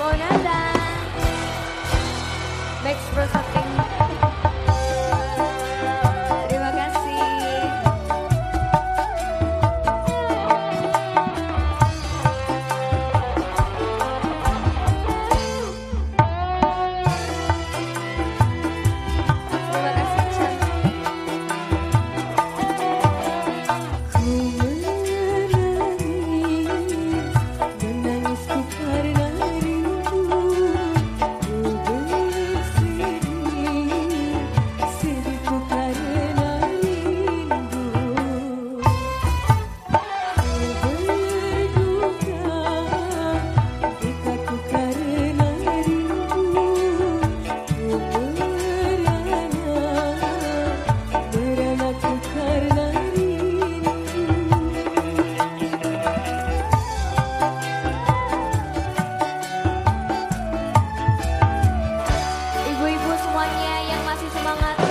Bonanza. Max Bros. semangat.